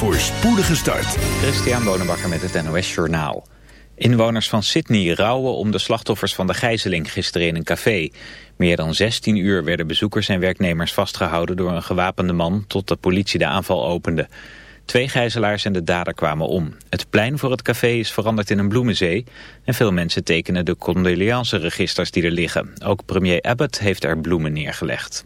voor spoedige start. Christian Bonenbakker met het NOS Journaal. Inwoners van Sydney rouwen om de slachtoffers van de gijzeling gisteren in een café. Meer dan 16 uur werden bezoekers en werknemers vastgehouden door een gewapende man tot de politie de aanval opende. Twee gijzelaars en de dader kwamen om. Het plein voor het café is veranderd in een bloemenzee en veel mensen tekenen de condoleanceregisters die er liggen. Ook premier Abbott heeft er bloemen neergelegd.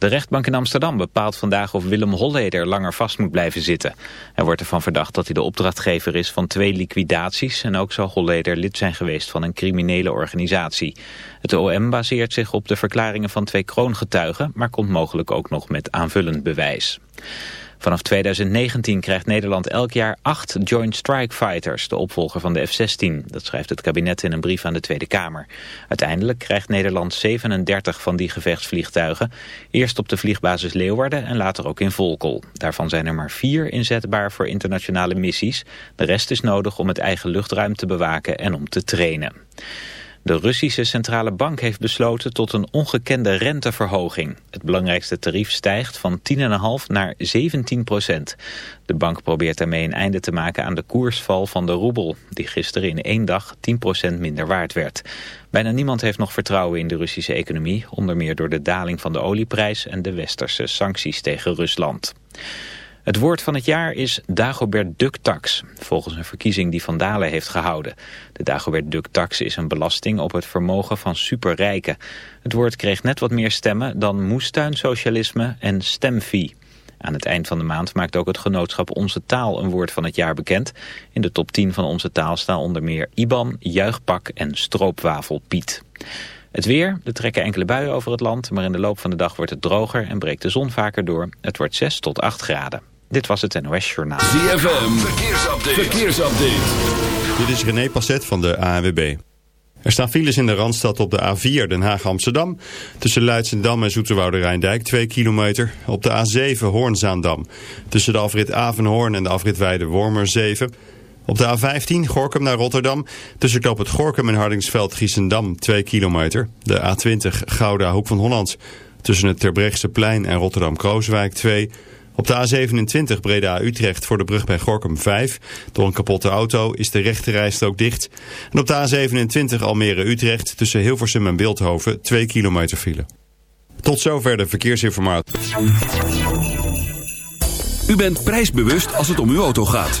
De rechtbank in Amsterdam bepaalt vandaag of Willem Holleder langer vast moet blijven zitten. Er wordt ervan verdacht dat hij de opdrachtgever is van twee liquidaties... en ook zou Holleder lid zijn geweest van een criminele organisatie. Het OM baseert zich op de verklaringen van twee kroongetuigen... maar komt mogelijk ook nog met aanvullend bewijs. Vanaf 2019 krijgt Nederland elk jaar acht Joint Strike Fighters, de opvolger van de F-16. Dat schrijft het kabinet in een brief aan de Tweede Kamer. Uiteindelijk krijgt Nederland 37 van die gevechtsvliegtuigen. Eerst op de vliegbasis Leeuwarden en later ook in Volkel. Daarvan zijn er maar vier inzetbaar voor internationale missies. De rest is nodig om het eigen luchtruim te bewaken en om te trainen. De Russische Centrale Bank heeft besloten tot een ongekende renteverhoging. Het belangrijkste tarief stijgt van 10,5 naar 17 procent. De bank probeert daarmee een einde te maken aan de koersval van de roebel... die gisteren in één dag 10 procent minder waard werd. Bijna niemand heeft nog vertrouwen in de Russische economie... onder meer door de daling van de olieprijs en de westerse sancties tegen Rusland. Het woord van het jaar is Dagobert Duck-tax, volgens een verkiezing die Van Dalen heeft gehouden. De Dagobert Duck-tax is een belasting op het vermogen van superrijken. Het woord kreeg net wat meer stemmen dan moestuinsocialisme en stemfee. Aan het eind van de maand maakt ook het genootschap Onze Taal een woord van het jaar bekend. In de top 10 van Onze Taal staan onder meer IBAN, Juichpak en Stroopwafel Piet. Het weer, er trekken enkele buien over het land, maar in de loop van de dag wordt het droger en breekt de zon vaker door. Het wordt 6 tot 8 graden. Dit was het NOS Journaal. ZFM, verkeersupdate. verkeersupdate. Dit is René Passet van de ANWB. Er staan files in de Randstad op de A4 Den Haag-Amsterdam. Tussen Leidsendam en Zoeterwoude-Rijndijk 2 kilometer. Op de A7 Hoornzaandam. Tussen de afrit Avenhoorn en de afrit Weide-Wormer 7. Op de A15 Gorkum naar Rotterdam. Tussen Knoop het Gorkum en Hardingsveld-Giessendam 2 kilometer. De A20 Gouda Hoek van Holland. Tussen het Terbrechtseplein en Rotterdam-Krooswijk 2 op de A27 Breda-Utrecht voor de brug bij Gorkum 5. Door een kapotte auto is de rechterrijstrook dicht. En op de A27 Almere-Utrecht tussen Hilversum en Beeldhoven 2 kilometer file. Tot zover de verkeersinformatie. U bent prijsbewust als het om uw auto gaat.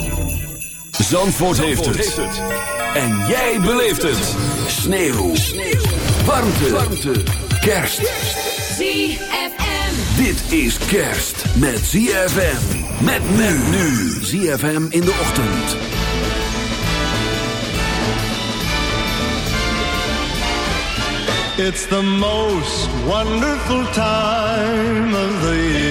Zandvoort, heeft, het. En jij beleeft het. Sneeuw. Warmte. Warmte. Kerst. ZFM. Dit is kerst met ZFM. Met men nu. ZFM in de ochtend. It's the most wonderful time of the year.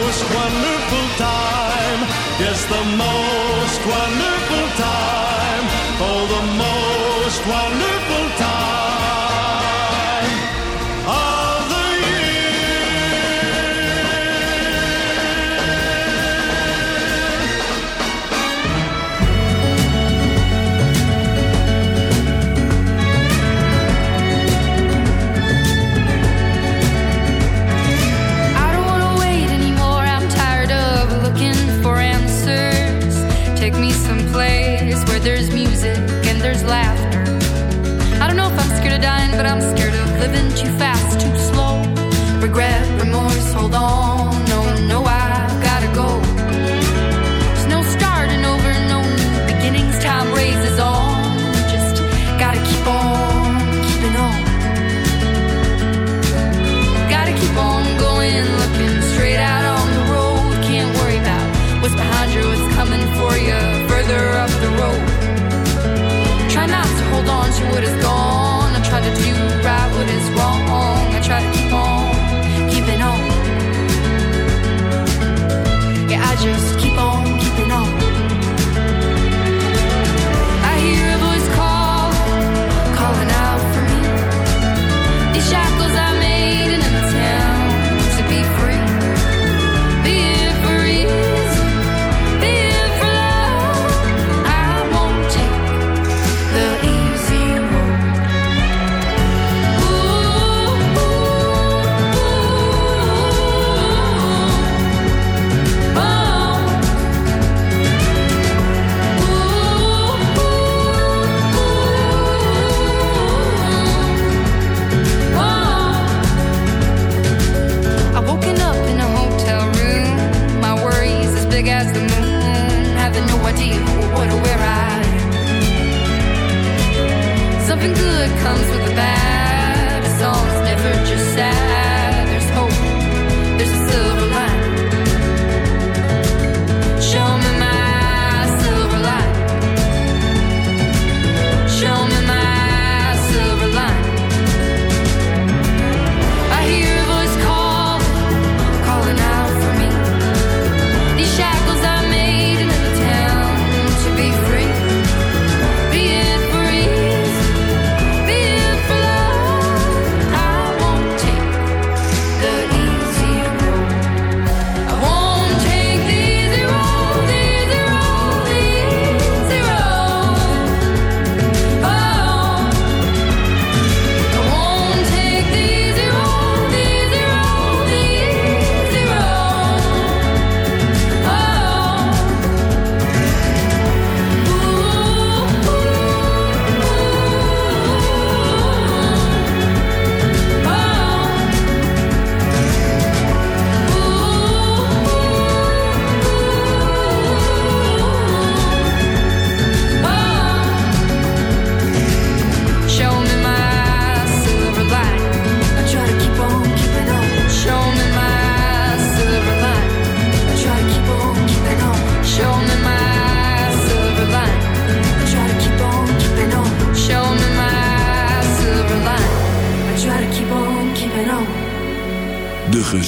it's the most wonderful time. Oh, the most wonderful.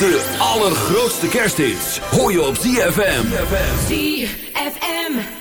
De allergrootste kersthits hoor je op ZFM. ZFM.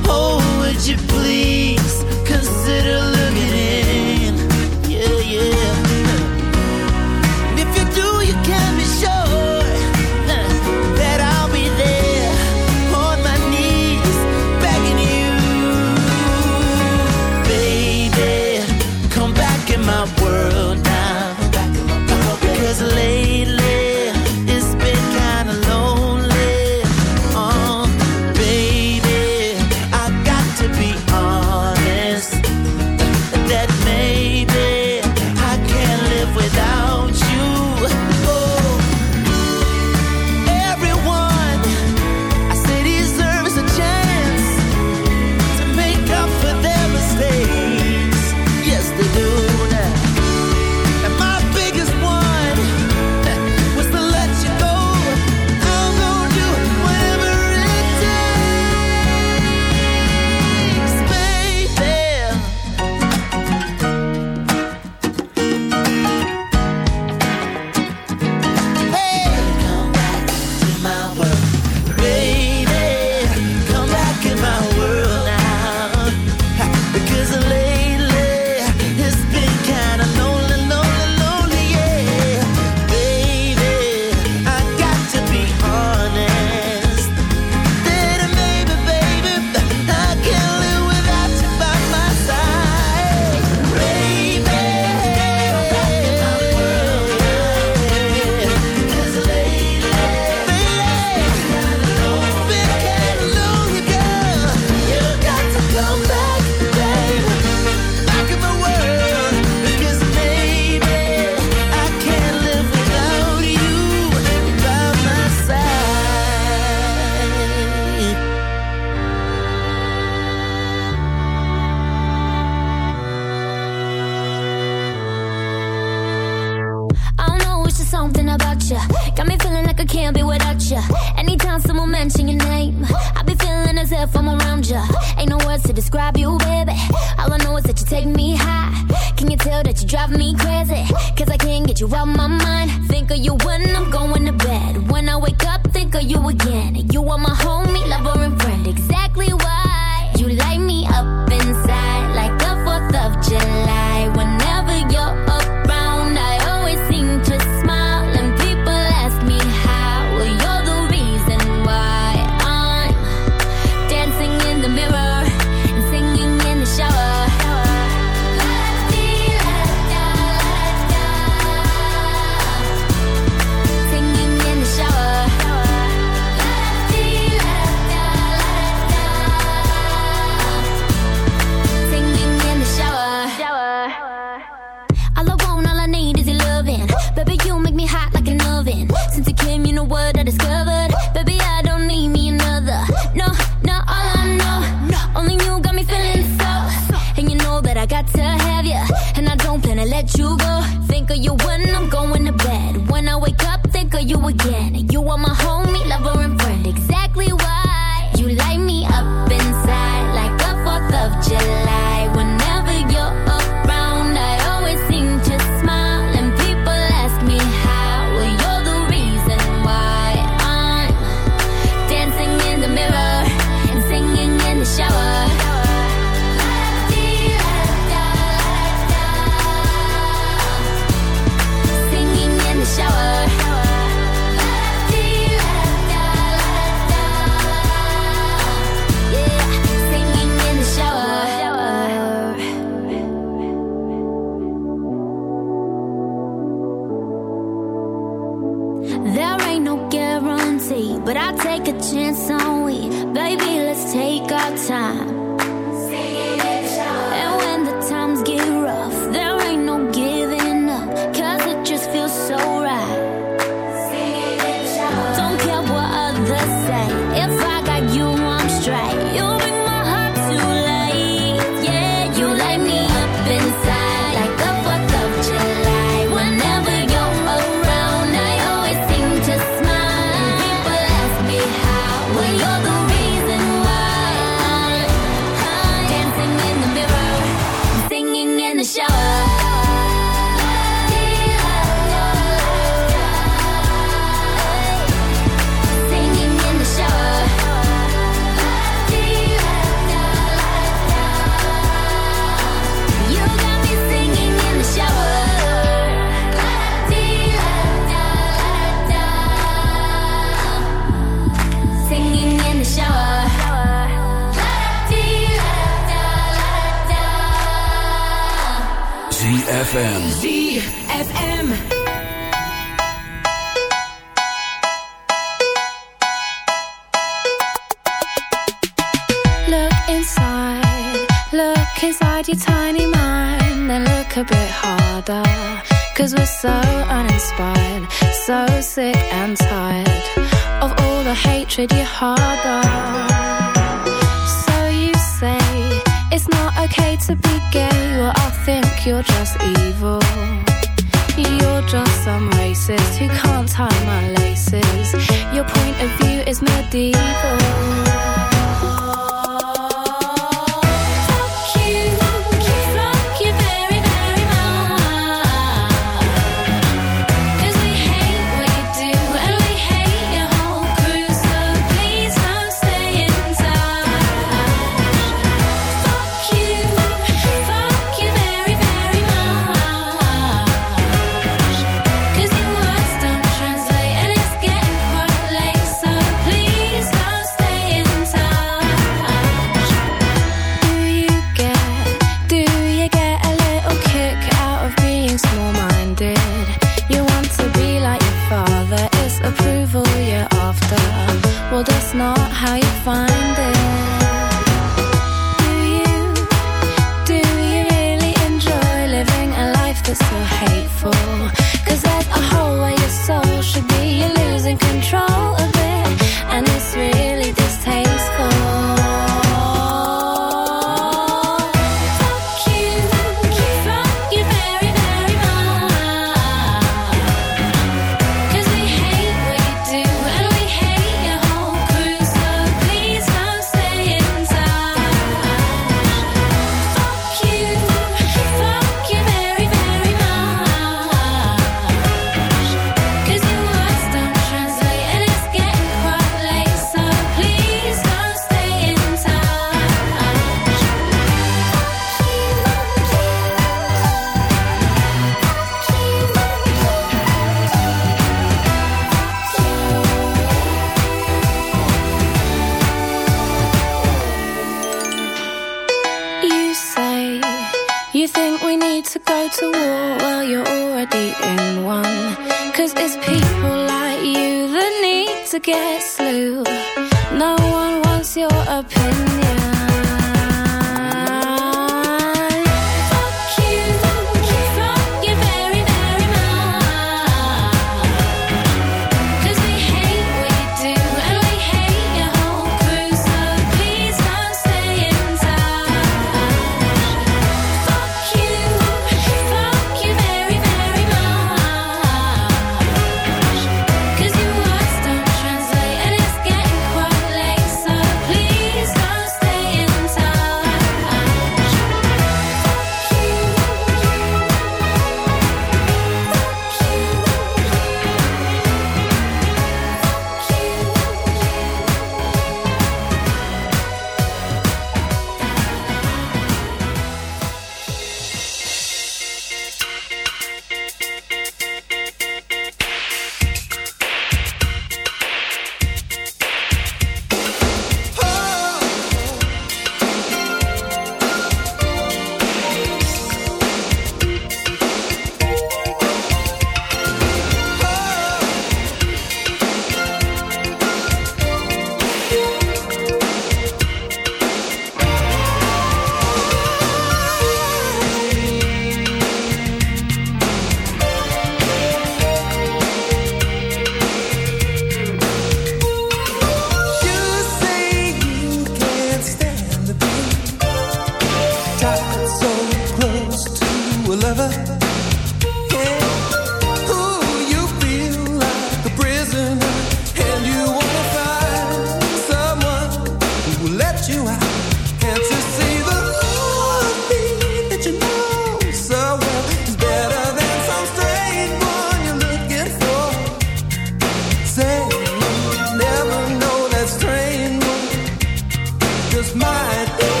Just might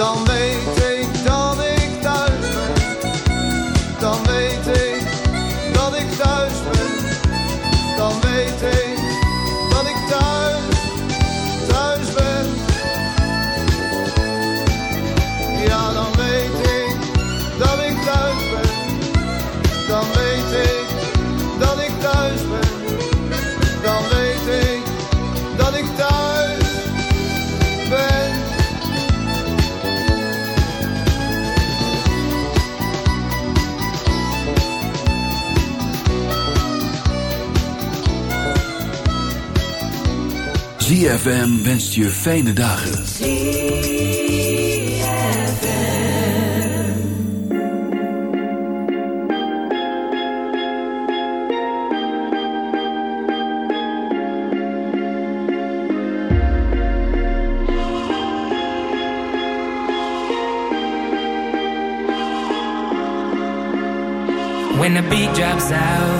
伤悲 ZFM wenst je fijne dagen. When the beat drops out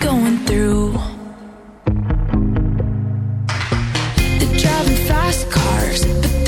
Going through. They're driving fast cars, but